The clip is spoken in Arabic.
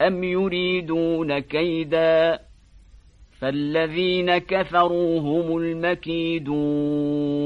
أم يريدون كيدا فالذين كفروا هم المكيدون